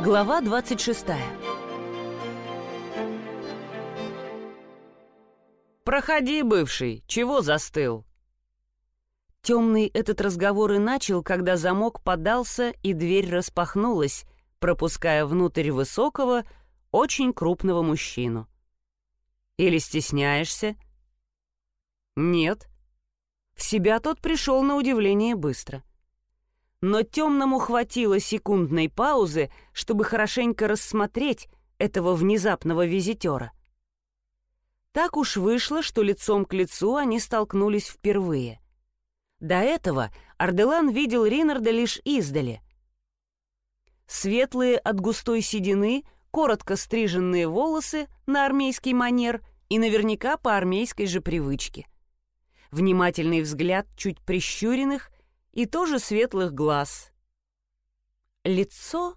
Глава 26 «Проходи, бывший, чего застыл?» Темный этот разговор и начал, когда замок подался и дверь распахнулась, пропуская внутрь высокого, очень крупного мужчину. «Или стесняешься?» «Нет». В себя тот пришел на удивление быстро но темному хватило секундной паузы, чтобы хорошенько рассмотреть этого внезапного визитера. Так уж вышло, что лицом к лицу они столкнулись впервые. До этого Арделан видел Ринарда лишь издали. Светлые от густой седины, коротко стриженные волосы на армейский манер и наверняка по армейской же привычке. Внимательный взгляд чуть прищуренных и тоже светлых глаз. Лицо...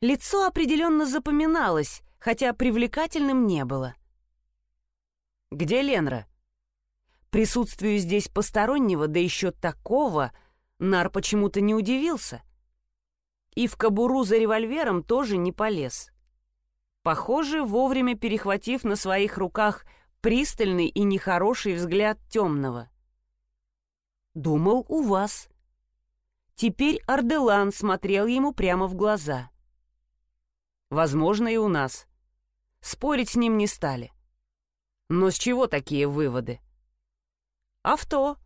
Лицо определенно запоминалось, хотя привлекательным не было. «Где Ленра?» Присутствию здесь постороннего, да еще такого, Нар почему-то не удивился. И в кобуру за револьвером тоже не полез. Похоже, вовремя перехватив на своих руках пристальный и нехороший взгляд темного. Думал, у вас. Теперь Арделан смотрел ему прямо в глаза. Возможно, и у нас. Спорить с ним не стали. Но с чего такие выводы? Авто.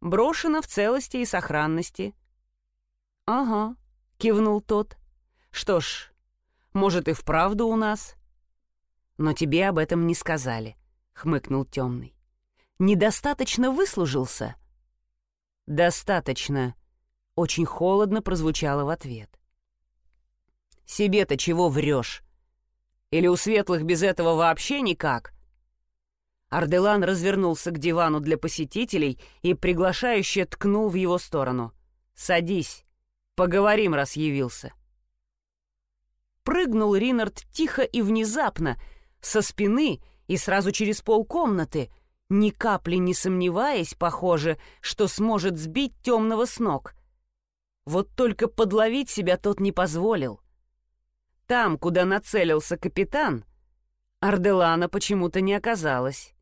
Брошено в целости и сохранности. Ага, кивнул тот. Что ж, может и вправду у нас. Но тебе об этом не сказали, хмыкнул темный. Недостаточно выслужился — «Достаточно», — очень холодно прозвучало в ответ. «Себе-то чего врешь? Или у светлых без этого вообще никак?» Арделан развернулся к дивану для посетителей и приглашающе ткнул в его сторону. «Садись, поговорим, раз явился». Прыгнул Ринард тихо и внезапно, со спины и сразу через полкомнаты — ни капли не сомневаясь, похоже, что сможет сбить темного с ног. Вот только подловить себя тот не позволил. Там, куда нацелился капитан, Арделана почему-то не оказалось.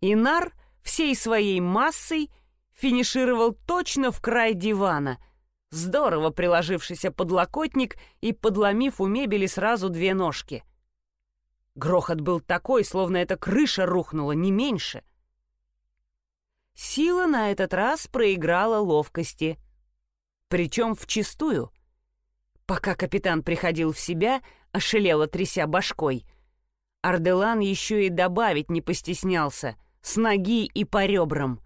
Инар всей своей массой финишировал точно в край дивана, здорово приложившийся подлокотник и подломив у мебели сразу две ножки. Грохот был такой, словно эта крыша рухнула, не меньше — Сила на этот раз проиграла ловкости. Причем вчистую. Пока капитан приходил в себя, ошалело тряся башкой, Арделан еще и добавить не постеснялся, с ноги и по ребрам,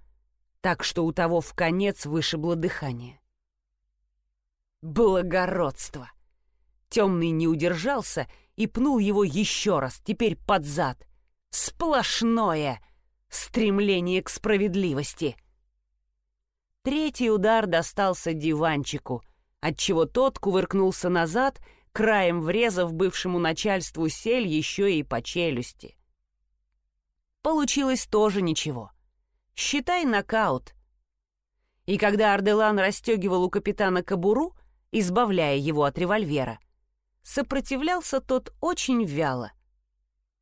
так что у того в конец вышибло дыхание. Благородство! Темный не удержался и пнул его еще раз, теперь под зад. Сплошное! Стремление к справедливости. Третий удар достался диванчику, отчего тот кувыркнулся назад, краем врезав бывшему начальству сель еще и по челюсти. Получилось тоже ничего. Считай нокаут. И когда Арделан расстегивал у капитана кобуру, избавляя его от револьвера, сопротивлялся тот очень вяло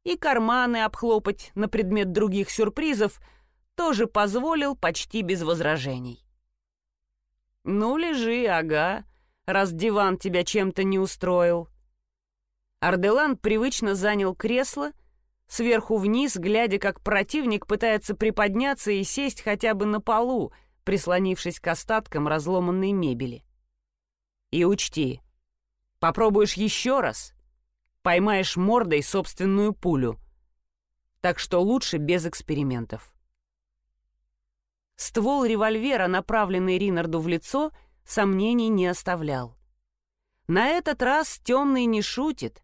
и карманы обхлопать на предмет других сюрпризов тоже позволил почти без возражений. «Ну, лежи, ага, раз диван тебя чем-то не устроил». Арделан привычно занял кресло, сверху вниз, глядя, как противник пытается приподняться и сесть хотя бы на полу, прислонившись к остаткам разломанной мебели. «И учти, попробуешь еще раз, поймаешь мордой собственную пулю. Так что лучше без экспериментов. Ствол револьвера, направленный Ринарду в лицо, сомнений не оставлял. На этот раз темный не шутит.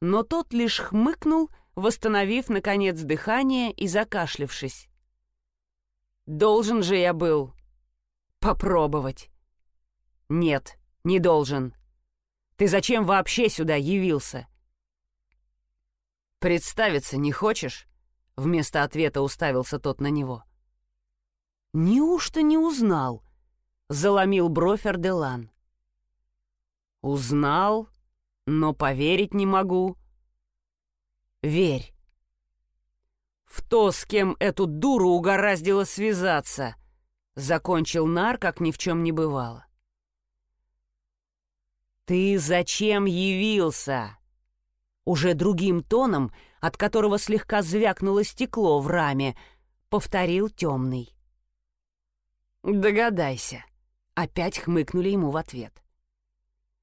Но тот лишь хмыкнул, восстановив, наконец, дыхание и закашлившись. «Должен же я был попробовать». «Нет, не должен. Ты зачем вообще сюда явился?» «Представиться не хочешь?» — вместо ответа уставился тот на него. «Неужто не узнал?» — заломил бровь Арделан. Узнал, но поверить не могу. Верь. В то, с кем эту дуру угораздило связаться, закончил Нар, как ни в чем не бывало. «Ты зачем явился?» Уже другим тоном, от которого слегка звякнуло стекло в раме, повторил темный. «Догадайся», — опять хмыкнули ему в ответ.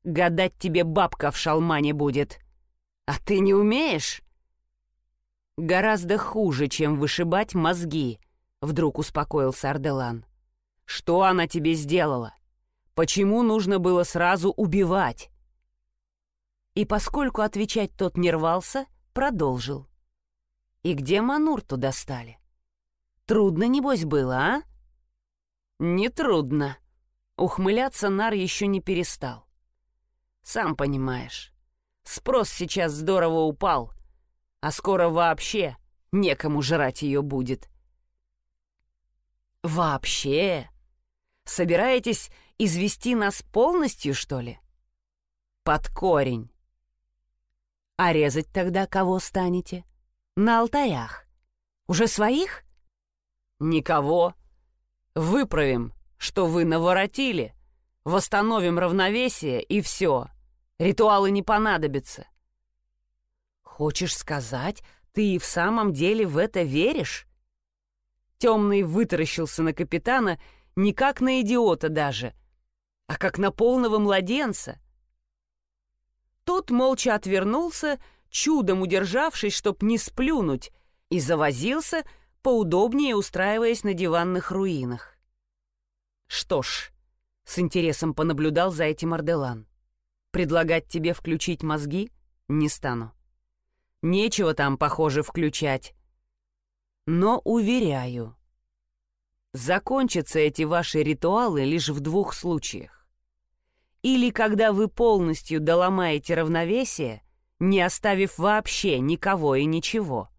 «Гадать тебе бабка в шалмане будет. А ты не умеешь?» «Гораздо хуже, чем вышибать мозги», — вдруг успокоился Арделан. «Что она тебе сделала? Почему нужно было сразу убивать?» И поскольку отвечать тот не рвался, продолжил. «И где Манурту достали? Трудно, небось, было, а?» «Не трудно». Ухмыляться Нар еще не перестал. «Сам понимаешь, спрос сейчас здорово упал, а скоро вообще некому жрать ее будет». «Вообще? Собираетесь извести нас полностью, что ли?» «Под корень. А резать тогда кого станете? На алтарях. Уже своих? Никого. Выправим, что вы наворотили, восстановим равновесие и все. Ритуалы не понадобятся. Хочешь сказать, ты и в самом деле в это веришь? Темный вытаращился на капитана не как на идиота даже, а как на полного младенца — тот молча отвернулся, чудом удержавшись, чтоб не сплюнуть, и завозился, поудобнее устраиваясь на диванных руинах. «Что ж», — с интересом понаблюдал за этим Арделан, «предлагать тебе включить мозги не стану. Нечего там, похоже, включать. Но уверяю, закончатся эти ваши ритуалы лишь в двух случаях или когда вы полностью доломаете равновесие, не оставив вообще никого и ничего.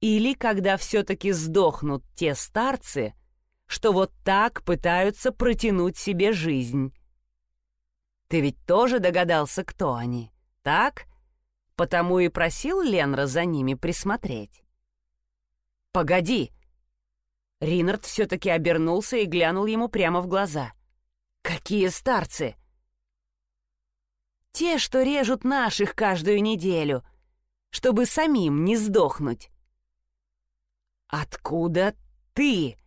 Или когда все-таки сдохнут те старцы, что вот так пытаются протянуть себе жизнь. Ты ведь тоже догадался, кто они, так? Потому и просил Ленра за ними присмотреть. «Погоди!» Ринард все-таки обернулся и глянул ему прямо в глаза — Какие старцы? Те, что режут наших каждую неделю, чтобы самим не сдохнуть. Откуда ты?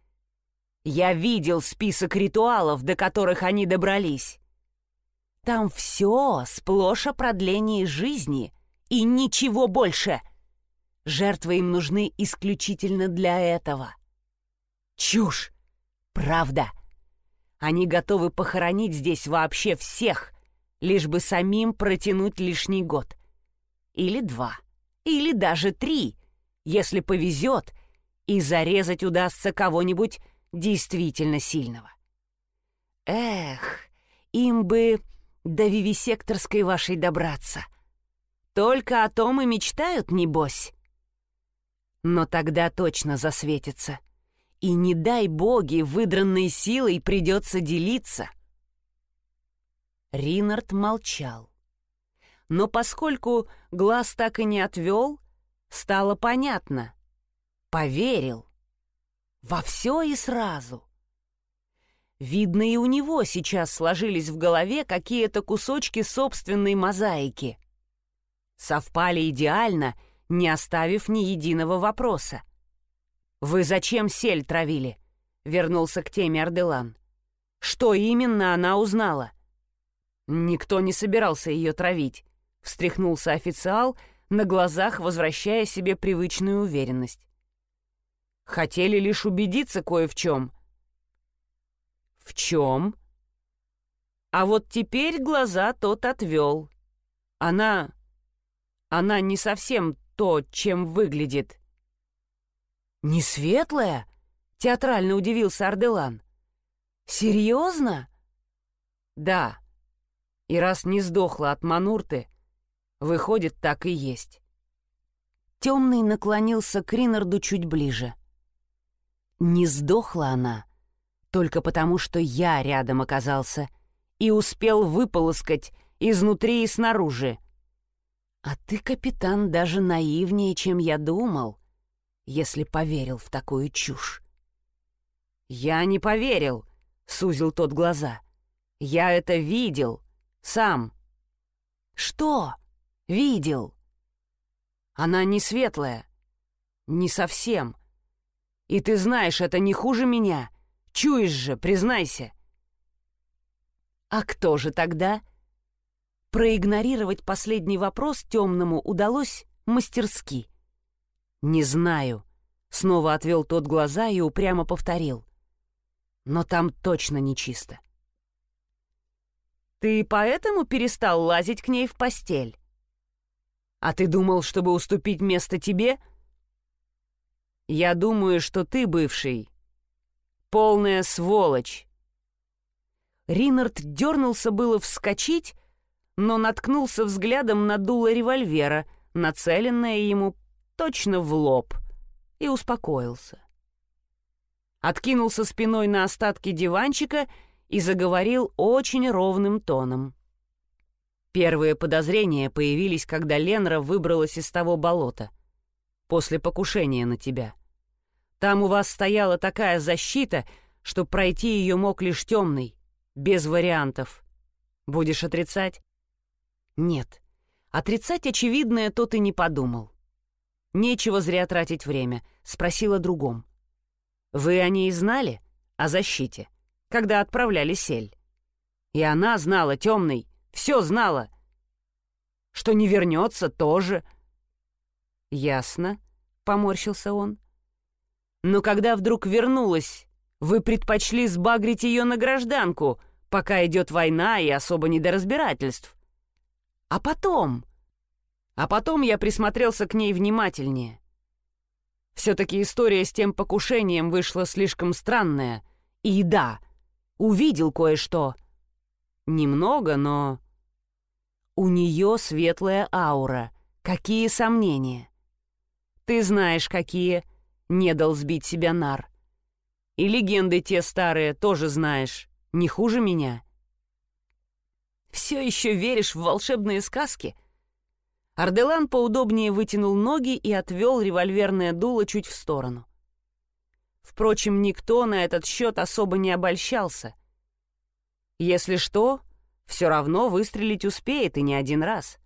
Я видел список ритуалов, до которых они добрались. Там все сплошь о продлении жизни и ничего больше. Жертвы им нужны исключительно для этого. Чушь! Правда! Они готовы похоронить здесь вообще всех, лишь бы самим протянуть лишний год. Или два. Или даже три, если повезет, и зарезать удастся кого-нибудь действительно сильного. Эх, им бы до вивисекторской вашей добраться. Только о том и мечтают, небось. Но тогда точно засветится. И не дай боги, выдранной силой придется делиться. Ринард молчал. Но поскольку глаз так и не отвел, стало понятно. Поверил. Во все и сразу. Видно, и у него сейчас сложились в голове какие-то кусочки собственной мозаики. Совпали идеально, не оставив ни единого вопроса. «Вы зачем сель травили?» — вернулся к теме Арделан. «Что именно она узнала?» «Никто не собирался ее травить», — встряхнулся официал, на глазах возвращая себе привычную уверенность. «Хотели лишь убедиться кое в чем». «В чем?» А вот теперь глаза тот отвел. Она... Она не совсем то, чем выглядит. «Не светлая?» — театрально удивился Арделан. «Серьезно?» «Да. И раз не сдохла от Манурты, выходит, так и есть». Темный наклонился к Ринарду чуть ближе. «Не сдохла она, только потому что я рядом оказался и успел выполоскать изнутри и снаружи. А ты, капитан, даже наивнее, чем я думал, если поверил в такую чушь. «Я не поверил», — сузил тот глаза. «Я это видел. Сам». «Что? Видел?» «Она не светлая. Не совсем. И ты знаешь, это не хуже меня. Чуешь же, признайся». «А кто же тогда?» Проигнорировать последний вопрос темному удалось мастерски. «Не знаю», — снова отвел тот глаза и упрямо повторил. «Но там точно нечисто». «Ты поэтому перестал лазить к ней в постель?» «А ты думал, чтобы уступить место тебе?» «Я думаю, что ты, бывший, полная сволочь». Ринард дернулся было вскочить, но наткнулся взглядом на дуло револьвера, нацеленное ему точно в лоб, и успокоился. Откинулся спиной на остатки диванчика и заговорил очень ровным тоном. Первые подозрения появились, когда Ленра выбралась из того болота, после покушения на тебя. Там у вас стояла такая защита, что пройти ее мог лишь темный, без вариантов. Будешь отрицать? Нет. Отрицать очевидное тот и не подумал. Нечего зря тратить время, спросила другом. Вы о ней знали? О защите? Когда отправляли сель? И она знала, темный, все знала. Что не вернется, тоже. Ясно, поморщился он. Но когда вдруг вернулась, вы предпочли сбагрить ее на гражданку, пока идет война и особо не до разбирательств. А потом... А потом я присмотрелся к ней внимательнее. Все-таки история с тем покушением вышла слишком странная. И да, увидел кое-что. Немного, но... У нее светлая аура. Какие сомнения? Ты знаешь, какие. Не дал сбить себя нар. И легенды те старые тоже знаешь. Не хуже меня. Все еще веришь в волшебные сказки?» Арделан поудобнее вытянул ноги и отвел револьверное дуло чуть в сторону. Впрочем, никто на этот счет особо не обольщался. Если что, все равно выстрелить успеет и не один раз.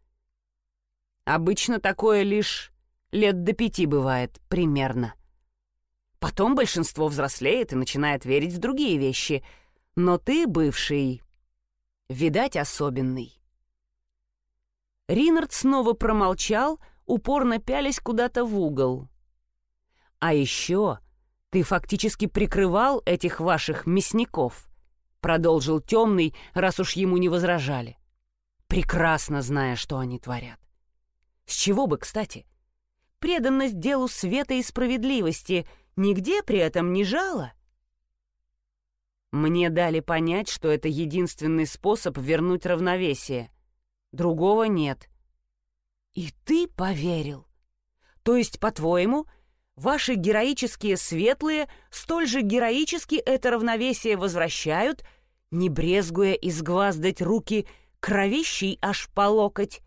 Обычно такое лишь лет до пяти бывает, примерно. Потом большинство взрослеет и начинает верить в другие вещи. Но ты, бывший, Видать, особенный. Ринард снова промолчал, упорно пялись куда-то в угол. «А еще ты фактически прикрывал этих ваших мясников», продолжил темный, раз уж ему не возражали. «Прекрасно зная, что они творят. С чего бы, кстати? Преданность делу света и справедливости нигде при этом не жала?» Мне дали понять, что это единственный способ вернуть равновесие. Другого нет. И ты поверил? То есть, по-твоему, ваши героические светлые столь же героически это равновесие возвращают, не брезгуя изгваздать руки кровищей аж по локоть?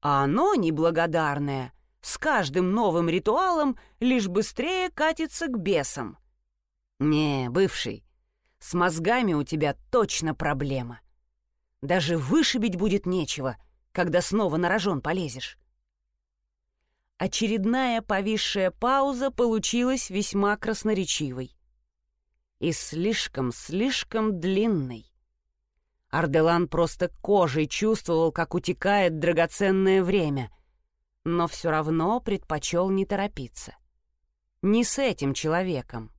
А оно, неблагодарное, с каждым новым ритуалом лишь быстрее катится к бесам. Не, бывший, с мозгами у тебя точно проблема. Даже вышибить будет нечего, когда снова на рожон полезешь. Очередная повисшая пауза получилась весьма красноречивой. И слишком-слишком длинной. Арделан просто кожей чувствовал, как утекает драгоценное время, но все равно предпочел не торопиться. Не с этим человеком.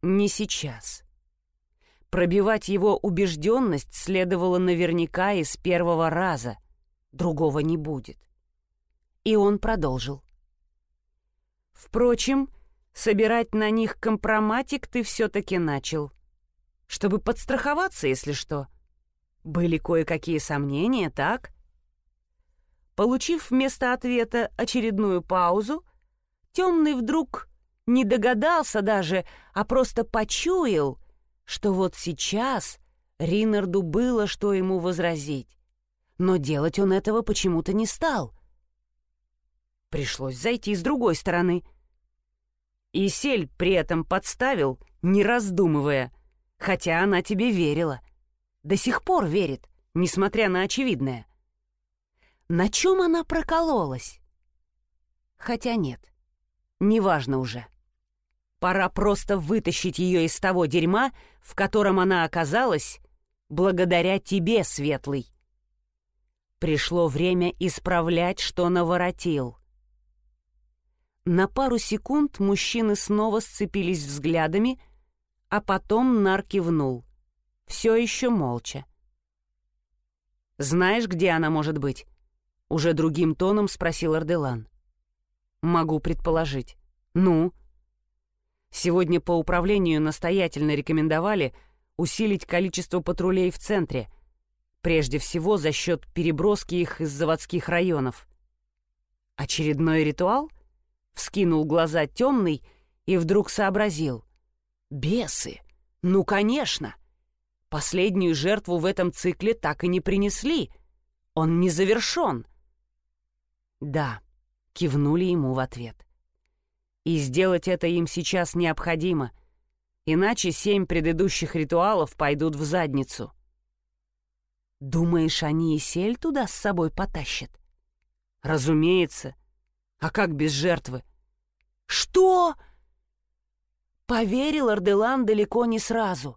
Не сейчас. Пробивать его убежденность следовало наверняка из первого раза. Другого не будет. И он продолжил. Впрочем, собирать на них компроматик ты все-таки начал. Чтобы подстраховаться, если что. Были кое-какие сомнения, так? Получив вместо ответа очередную паузу, темный вдруг не догадался даже, а просто почуял — что вот сейчас Ринарду было что ему возразить. но делать он этого почему-то не стал. Пришлось зайти с другой стороны. И Сель при этом подставил, не раздумывая, хотя она тебе верила. До сих пор верит, несмотря на очевидное. На чем она прокололась? Хотя нет, неважно уже. Пора просто вытащить ее из того дерьма, в котором она оказалась, благодаря тебе, Светлый. Пришло время исправлять, что наворотил. На пару секунд мужчины снова сцепились взглядами, а потом Нар кивнул. Все еще молча. «Знаешь, где она может быть?» Уже другим тоном спросил Арделан. «Могу предположить. Ну?» Сегодня по управлению настоятельно рекомендовали усилить количество патрулей в центре, прежде всего за счет переброски их из заводских районов. «Очередной ритуал?» — вскинул глаза темный и вдруг сообразил. «Бесы! Ну, конечно! Последнюю жертву в этом цикле так и не принесли. Он не завершен!» «Да», — кивнули ему в ответ. И сделать это им сейчас необходимо, иначе семь предыдущих ритуалов пойдут в задницу. Думаешь, они и сель туда с собой потащат? Разумеется. А как без жертвы? Что? Поверил Арделан далеко не сразу.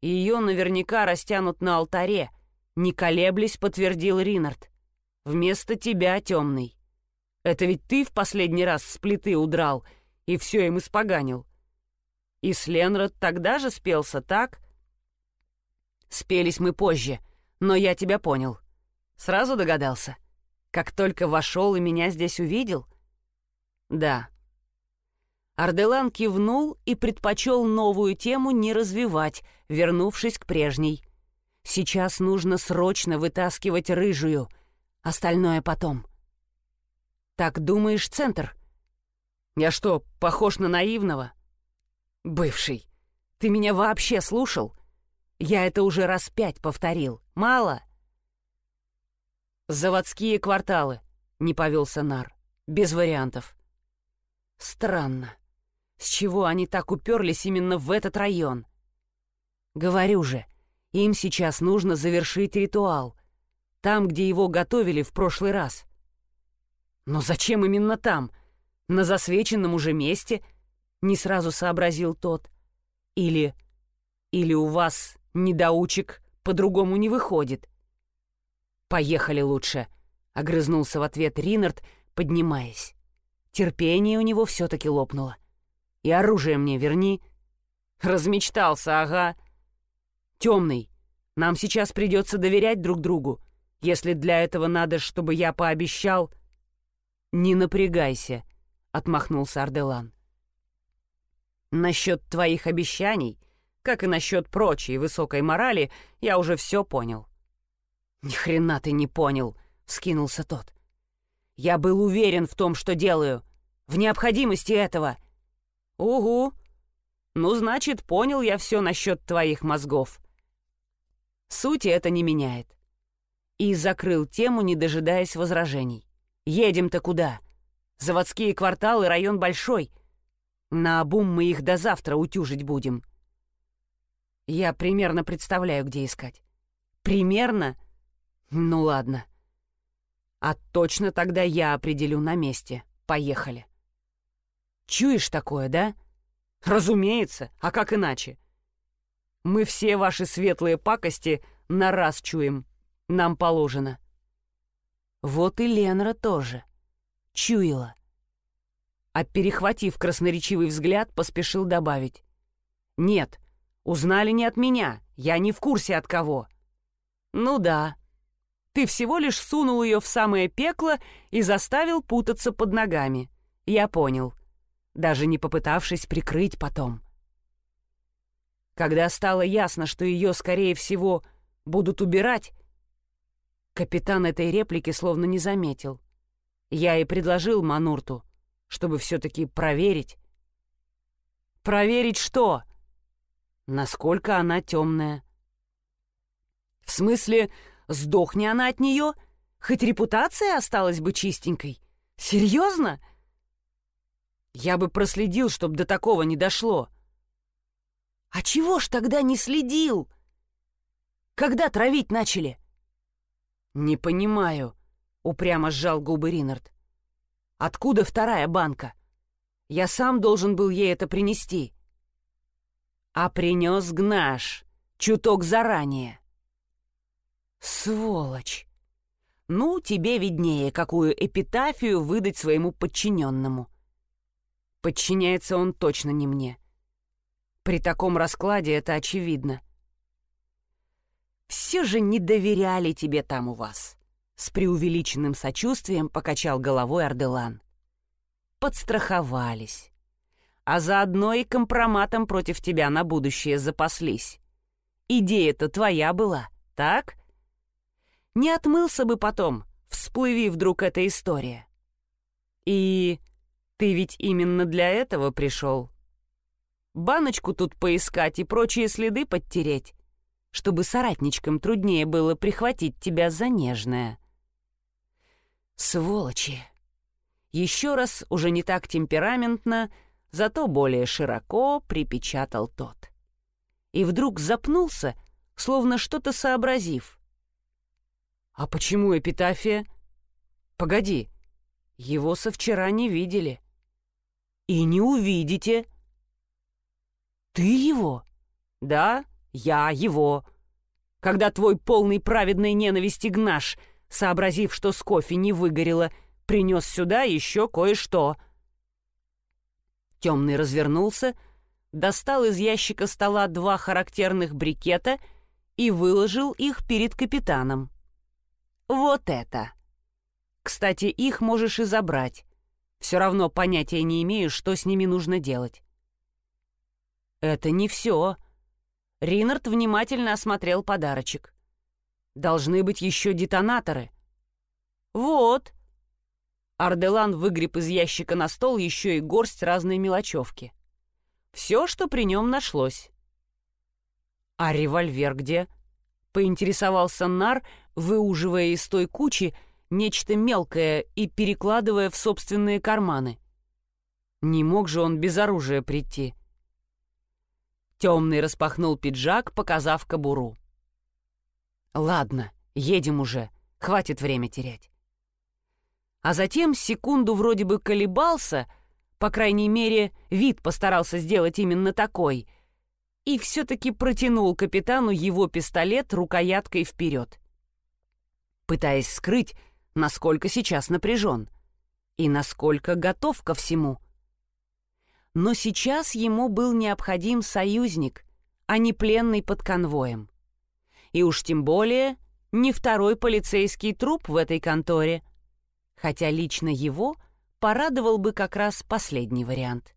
Ее наверняка растянут на алтаре, не колеблясь, подтвердил Ринард. Вместо тебя, темный. Это ведь ты в последний раз с плиты удрал и все им испоганил. И Сленрод тогда же спелся, так? Спелись мы позже, но я тебя понял. Сразу догадался? Как только вошел и меня здесь увидел? Да. Арделан кивнул и предпочел новую тему не развивать, вернувшись к прежней. Сейчас нужно срочно вытаскивать рыжую, остальное потом. — «Так думаешь, центр?» «Я что, похож на наивного?» «Бывший, ты меня вообще слушал? Я это уже раз пять повторил. Мало?» «Заводские кварталы», — не повелся Нар. «Без вариантов». «Странно. С чего они так уперлись именно в этот район?» «Говорю же, им сейчас нужно завершить ритуал. Там, где его готовили в прошлый раз. Но зачем именно там? На засвеченном уже месте? Не сразу сообразил тот. Или... Или у вас, недоучек, по-другому не выходит? Поехали лучше, — огрызнулся в ответ Ринард, поднимаясь. Терпение у него все-таки лопнуло. И оружие мне верни. Размечтался, ага. Темный, нам сейчас придется доверять друг другу. Если для этого надо, чтобы я пообещал... «Не напрягайся», — отмахнулся Арделан. «Насчет твоих обещаний, как и насчет прочей высокой морали, я уже все понял». «Ни хрена ты не понял», — вскинулся тот. «Я был уверен в том, что делаю, в необходимости этого». «Угу. Ну, значит, понял я все насчет твоих мозгов». Сути это не меняет. И закрыл тему, не дожидаясь возражений. Едем-то куда? Заводские кварталы, район большой. На обум мы их до завтра утюжить будем. Я примерно представляю, где искать. Примерно? Ну ладно. А точно тогда я определю на месте. Поехали. Чуешь такое, да? Разумеется, а как иначе? Мы все ваши светлые пакости на раз чуем. Нам положено. Вот и Ленра тоже. Чуяла. А перехватив красноречивый взгляд, поспешил добавить. «Нет, узнали не от меня, я не в курсе от кого». «Ну да. Ты всего лишь сунул ее в самое пекло и заставил путаться под ногами. Я понял. Даже не попытавшись прикрыть потом». Когда стало ясно, что ее, скорее всего, будут убирать, Капитан этой реплики словно не заметил. Я и предложил Манурту, чтобы все-таки проверить. Проверить что? Насколько она темная. В смысле, Сдохни она от нее, хоть репутация осталась бы чистенькой. Серьезно? Я бы проследил, чтобы до такого не дошло. А чего ж тогда не следил? Когда травить начали? Не понимаю, упрямо сжал губы Ринард. Откуда вторая банка? Я сам должен был ей это принести. А принес Гнаш, чуток заранее. Сволочь! Ну, тебе виднее, какую эпитафию выдать своему подчиненному. Подчиняется он точно не мне. При таком раскладе это очевидно. Все же не доверяли тебе там у вас. С преувеличенным сочувствием покачал головой Арделан. Подстраховались. А заодно и компроматом против тебя на будущее запаслись. Идея-то твоя была, так? — не отмылся бы потом, всплыви вдруг эта история. И ты ведь именно для этого пришел. Баночку тут поискать и прочие следы подтереть, чтобы соратничкам труднее было прихватить тебя за нежное. Сволочи! Еще раз, уже не так темпераментно, зато более широко припечатал тот. И вдруг запнулся, словно что-то сообразив. «А почему эпитафия?» «Погоди, его со вчера не видели». «И не увидите». «Ты его?» «Да, я его. Когда твой полный праведной ненависти гнаш, сообразив, что с кофе не выгорело, принес сюда еще кое-что». Темный развернулся, достал из ящика стола два характерных брикета и выложил их перед капитаном. Вот это. Кстати, их можешь и забрать. Все равно понятия не имею, что с ними нужно делать. Это не все. Ринард внимательно осмотрел подарочек. Должны быть еще детонаторы. Вот. Арделан выгреб из ящика на стол еще и горсть разной мелочевки. Все, что при нем нашлось. А револьвер где? Поинтересовался Нар, выуживая из той кучи нечто мелкое и перекладывая в собственные карманы. Не мог же он без оружия прийти. Темный распахнул пиджак, показав кобуру. «Ладно, едем уже, хватит время терять». А затем секунду вроде бы колебался, по крайней мере, вид постарался сделать именно такой, и все-таки протянул капитану его пистолет рукояткой вперед пытаясь скрыть, насколько сейчас напряжен и насколько готов ко всему. Но сейчас ему был необходим союзник, а не пленный под конвоем. И уж тем более не второй полицейский труп в этой конторе, хотя лично его порадовал бы как раз последний вариант.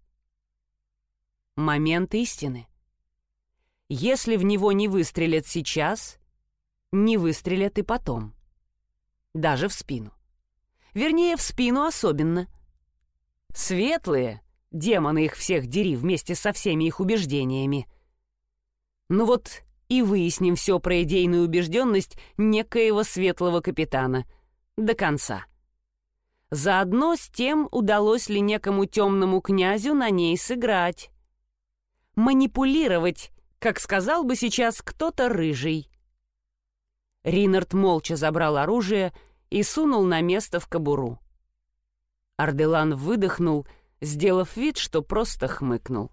Момент истины. Если в него не выстрелят сейчас, не выстрелят и потом даже в спину. Вернее, в спину особенно. Светлые, демоны их всех дери вместе со всеми их убеждениями. Ну вот и выясним все про идейную убежденность некоего светлого капитана. До конца. Заодно с тем, удалось ли некому темному князю на ней сыграть. Манипулировать, как сказал бы сейчас кто-то рыжий. Ринард молча забрал оружие и сунул на место в кобуру. Арделан выдохнул, сделав вид, что просто хмыкнул.